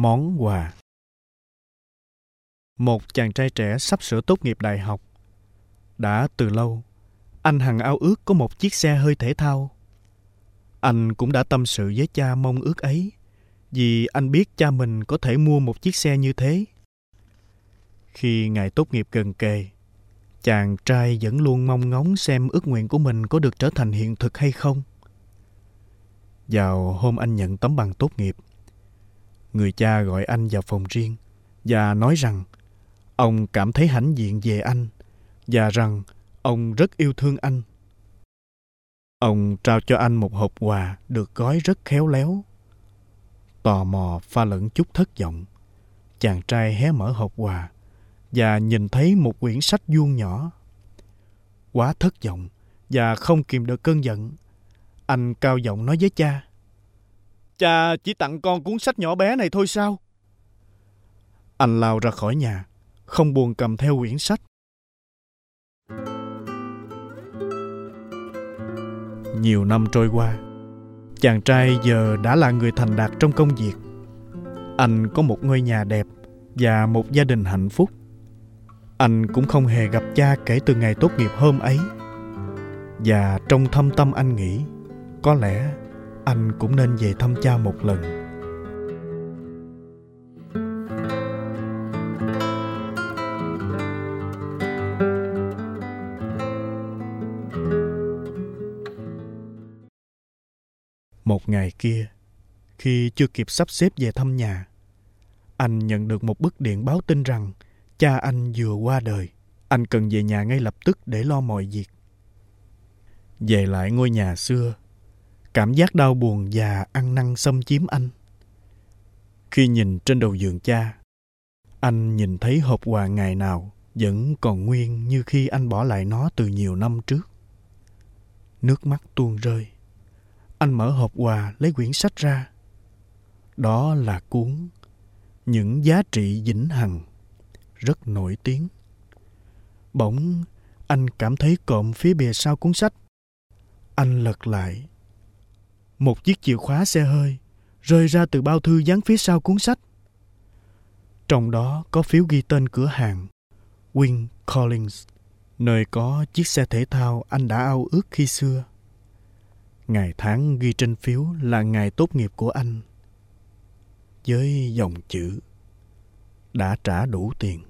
Món quà Một chàng trai trẻ sắp sửa tốt nghiệp đại học. Đã từ lâu, anh hằng ao ước có một chiếc xe hơi thể thao. Anh cũng đã tâm sự với cha mong ước ấy, vì anh biết cha mình có thể mua một chiếc xe như thế. Khi ngày tốt nghiệp gần kề, chàng trai vẫn luôn mong ngóng xem ước nguyện của mình có được trở thành hiện thực hay không. Vào hôm anh nhận tấm bằng tốt nghiệp, người cha gọi anh vào phòng riêng và nói rằng ông cảm thấy hãnh diện về anh và rằng ông rất yêu thương anh. Ông trao cho anh một hộp quà được gói rất khéo léo. Tò mò pha lẫn chút thất vọng, chàng trai hé mở hộp quà và nhìn thấy một quyển sách vuông nhỏ. Quá thất vọng và không kìm được cơn giận, anh cao giọng nói với cha. Cha chỉ tặng con cuốn sách nhỏ bé này thôi sao? Anh lao ra khỏi nhà, không buồn cầm theo quyển sách. Nhiều năm trôi qua, chàng trai giờ đã là người thành đạt trong công việc. Anh có một ngôi nhà đẹp và một gia đình hạnh phúc. Anh cũng không hề gặp cha kể từ ngày tốt nghiệp hôm ấy. Và trong thâm tâm anh nghĩ, có lẽ anh cũng nên về thăm cha một lần. Một ngày kia, khi chưa kịp sắp xếp về thăm nhà, anh nhận được một bức điện báo tin rằng cha anh vừa qua đời. Anh cần về nhà ngay lập tức để lo mọi việc. Về lại ngôi nhà xưa cảm giác đau buồn và ăn năn xâm chiếm anh. Khi nhìn trên đầu giường cha, anh nhìn thấy hộp quà ngày nào vẫn còn nguyên như khi anh bỏ lại nó từ nhiều năm trước. Nước mắt tuôn rơi. Anh mở hộp quà lấy quyển sách ra. Đó là cuốn những giá trị vĩnh hằng. Rất nổi tiếng. Bỗng anh cảm thấy cộm phía bìa sau cuốn sách. Anh lật lại một chiếc chìa khóa xe hơi rơi ra từ bao thư dán phía sau cuốn sách. Trong đó có phiếu ghi tên cửa hàng Win Collins, nơi có chiếc xe thể thao anh đã ao ước khi xưa. Ngày tháng ghi trên phiếu là ngày tốt nghiệp của anh. Với dòng chữ đã trả đủ tiền.